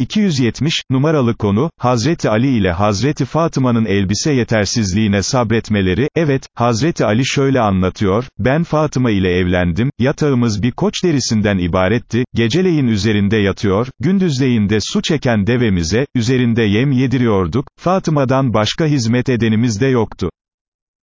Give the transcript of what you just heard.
270, numaralı konu, Hazreti Ali ile Hazreti Fatıma'nın elbise yetersizliğine sabretmeleri, evet, Hazreti Ali şöyle anlatıyor, ben Fatıma ile evlendim, yatağımız bir koç derisinden ibaretti, geceleyin üzerinde yatıyor, gündüzleyin de su çeken devemize, üzerinde yem yediriyorduk, Fatıma'dan başka hizmet edenimiz de yoktu.